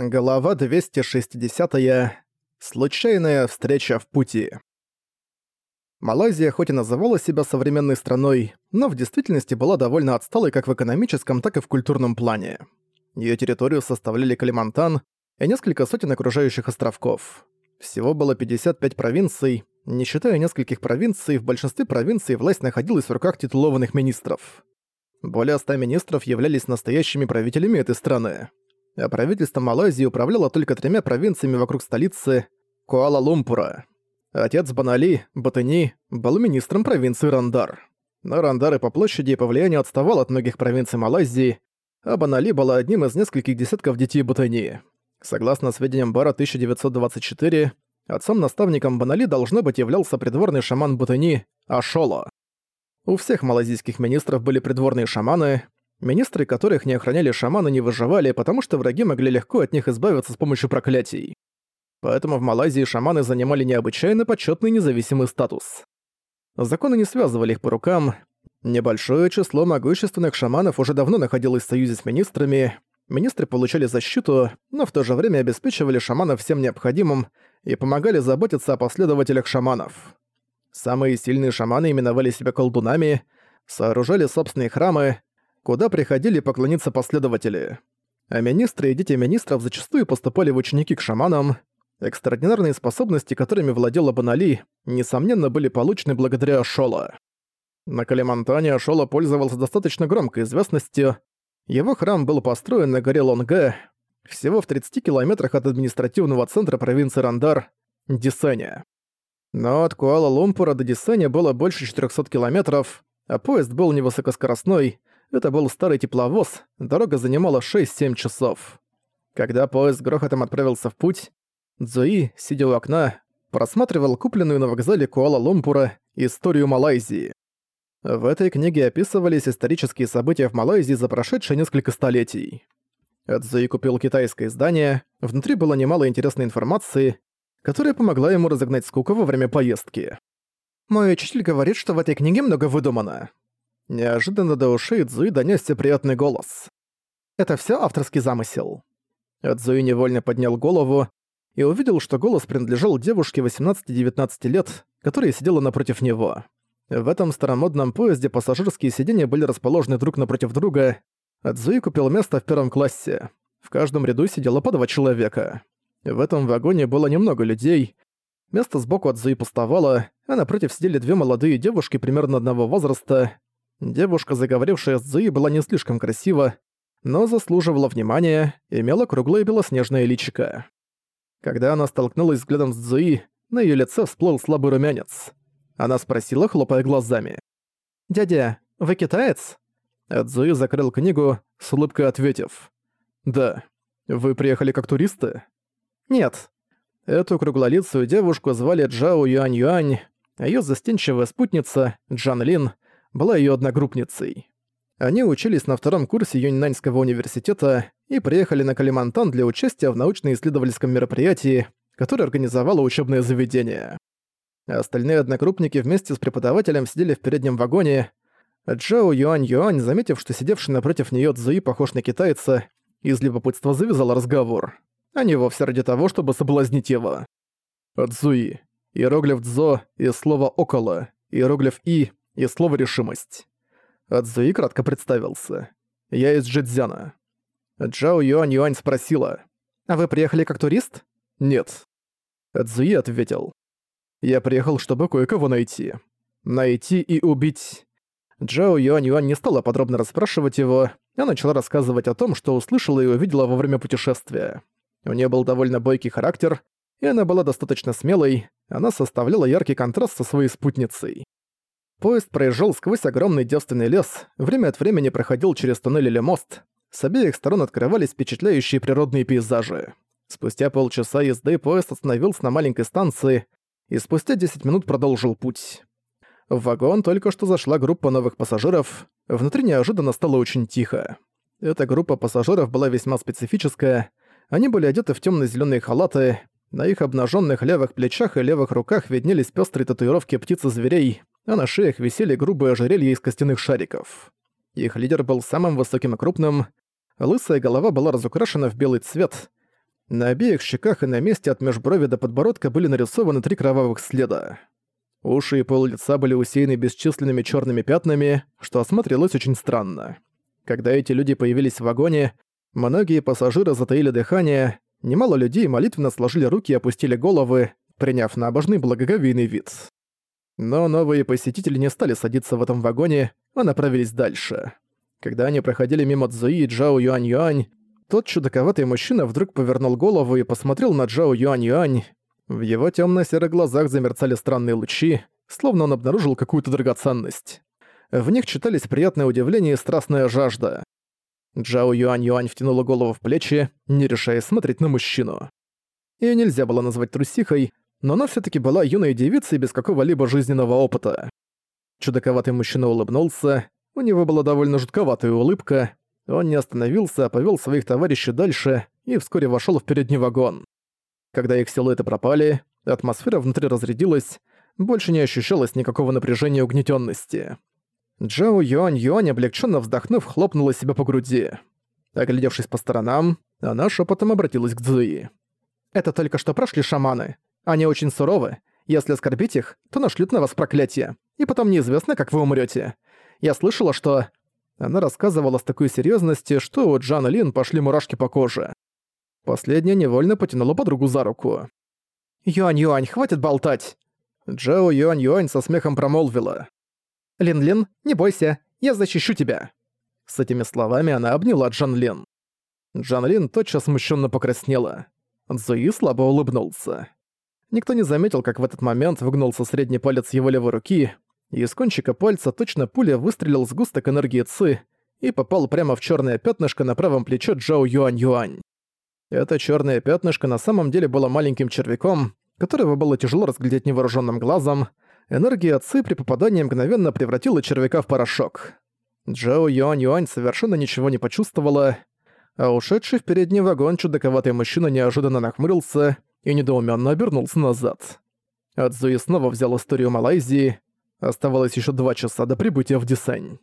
Глава 260. -я. Случайная встреча в пути. Малайзия хоть и называла себя современной страной, но в действительности была довольно отсталой как в экономическом, так и в культурном плане. Её территорию составляли Калимантан и несколько сотен окружающих островков. Всего было 55 провинций, не считая нескольких провинций, в большинстве провинций власть находилась в руках титулованных министров. Более 100 министров являлись настоящими правителями этой страны правительство Малайзии управляло только тремя провинциями вокруг столицы Куала-Лумпура. Отец Банали, Батыни, был министром провинции Рандар. Но Рандар и по площади и по влиянию отставал от многих провинций Малайзии, а Банали была одним из нескольких десятков детей Батыни. Согласно сведениям Бара 1924, отцом-наставником Банали должно быть являлся придворный шаман Батыни Ашоло. У всех малазийских министров были придворные шаманы, Министры, которых не охраняли шаманы, не выживали, потому что враги могли легко от них избавиться с помощью проклятий. Поэтому в Малайзии шаманы занимали необычайно почетный независимый статус. Законы не связывали их по рукам. Небольшое число могущественных шаманов уже давно находилось в союзе с министрами. Министры получали защиту, но в то же время обеспечивали шаманов всем необходимым и помогали заботиться о последователях шаманов. Самые сильные шаманы именовали себя колдунами, сооружали собственные храмы, куда приходили поклониться последователи. А министры и дети министров зачастую поступали в ученики к шаманам. Экстраординарные способности, которыми владела Банали, несомненно, были получены благодаря Ашола. На Калимантане Ашола пользовался достаточно громкой известностью. Его храм был построен на горе Лонге, всего в 30 километрах от административного центра провинции Рандар, Дисене. Но от Куала-Лумпура до Дисене было больше 400 километров, а поезд был невысокоскоростной, это был старый тепловоз, дорога занимала 6-7 часов. Когда поезд грохотом отправился в путь, Цзуи, сидя у окна, просматривал купленную на вокзале Куала-Лумпура историю Малайзии. В этой книге описывались исторические события в Малайзии за прошедшие несколько столетий. Цзуи купил китайское издание, внутри было немало интересной информации, которая помогла ему разогнать скуку во время поездки. «Мой учитель говорит, что в этой книге много выдумано. Неожиданно до ушей Цзуи донёсся приятный голос. «Это всё авторский замысел». Цзуи невольно поднял голову и увидел, что голос принадлежал девушке 18-19 лет, которая сидела напротив него. В этом старомодном поезде пассажирские сиденья были расположены друг напротив друга. Цзуи купил место в первом классе. В каждом ряду сидело по два человека. В этом вагоне было немного людей. Место сбоку от Зуи пустовало, а напротив сидели две молодые девушки примерно одного возраста. Девушка, заговорившая с Цзуи, была не слишком красива, но заслуживала внимания, имела круглое белоснежное личико. Когда она столкнулась взглядом с Цзуи, на её лице всплыл слабый румянец. Она спросила, хлопая глазами. «Дядя, вы китаец?» Цзуи закрыл книгу, с улыбкой ответив. «Да. Вы приехали как туристы?» «Нет». Эту круглолицую девушку звали Джао Юань Юань, а её застенчивая спутница, Джан Лин, была ее одногруппницей. Они учились на втором курсе Юньнаньского университета и приехали на Калимантан для участия в научно-исследовательском мероприятии, которое организовало учебное заведение. Остальные одногруппники вместе с преподавателем сидели в переднем вагоне. Джао Юань Юань, заметив, что сидевший напротив нее Цзуи похож на китайца, из любопытства завязал разговор. А не вовсе ради того, чтобы соблазнить его. Цзуи. Иероглиф «дзо» и слово «около». Иероглиф «и» и слово «решимость». Адзуи кратко представился. «Я из Джидзяна». Джао Юань Юань спросила. «А вы приехали как турист?» «Нет». Адзуи ответил. «Я приехал, чтобы кое-кого найти. Найти и убить». Джао Юань Юань не стала подробно расспрашивать его, а начала рассказывать о том, что услышала и увидела во время путешествия. У нее был довольно бойкий характер, и она была достаточно смелой, она составляла яркий контраст со своей спутницей. Поезд проезжал сквозь огромный девственный лес, время от времени проходил через туннель или мост. С обеих сторон открывались впечатляющие природные пейзажи. Спустя полчаса езды поезд остановился на маленькой станции и спустя 10 минут продолжил путь. В вагон только что зашла группа новых пассажиров, внутри неожиданно стало очень тихо. Эта группа пассажиров была весьма специфическая, они были одеты в темно зеленые халаты, на их обнаженных левых плечах и левых руках виднелись пестрые татуировки птиц и зверей, а на шеях висели грубые ожерелья из костяных шариков. Их лидер был самым высоким и крупным, лысая голова была разукрашена в белый цвет, На обеих щеках и на месте от межброви до подбородка были нарисованы три кровавых следа. Уши и пол лица были усеяны бесчисленными черными пятнами, что осмотрелось очень странно. Когда эти люди появились в вагоне, многие пассажиры затаили дыхание, немало людей молитвенно сложили руки и опустили головы, приняв набожный благоговейный вид. Но новые посетители не стали садиться в этом вагоне, а направились дальше. Когда они проходили мимо Цзуи и Джао Юань-Юань, тот чудаковатый мужчина вдруг повернул голову и посмотрел на Джао Юань-Юань. В его темно-серых глазах замерцали странные лучи, словно он обнаружил какую-то драгоценность. В них читались приятное удивление и страстная жажда. Джао Юань-Юань втянула голову в плечи, не решая смотреть на мужчину. Её нельзя было назвать трусихой, но она все таки была юной девицей без какого-либо жизненного опыта. Чудаковатый мужчина улыбнулся, у него была довольно жутковатая улыбка, он не остановился, а повел своих товарищей дальше и вскоре вошел в передний вагон. Когда их силуэты пропали, атмосфера внутри разрядилась, больше не ощущалось никакого напряжения и угнетённости. Джао Юань Юань, облегченно вздохнув, хлопнула себя по груди. Оглядевшись по сторонам, она шепотом обратилась к Цзуи. «Это только что прошли шаманы. Они очень суровы. Если оскорбить их, то нашлют на вас проклятие. И потом неизвестно, как вы умрете. Я слышала, что...» Она рассказывала с такой серьезности, что у Джана Лин пошли мурашки по коже. Последняя невольно потянула подругу за руку. «Юань-Юань, хватит болтать!» Джао Юань-Юань со смехом промолвила. «Лин-Лин, не бойся, я защищу тебя!» С этими словами она обняла Джан Лин. Джан Лин тотчас смущенно покраснела. Цзуи слабо улыбнулся. Никто не заметил, как в этот момент выгнулся средний палец его левой руки, и из кончика пальца точно пуля выстрелил сгусток энергии Ци и попал прямо в черное пятнышко на правом плече Джао Юань-Юань. Это черное пятнышко на самом деле было маленьким червяком, которого было тяжело разглядеть невооруженным глазом. Энергия Ци при попадании мгновенно превратила червяка в порошок. Джао Юань-Юань совершенно ничего не почувствовала, а ушедший в передний вагон чудаковатый мужчина неожиданно нахмурился и недоуменно обернулся назад. Адзуи снова взял историю Малайзии. Оставалось еще два часа до прибытия в Дисань.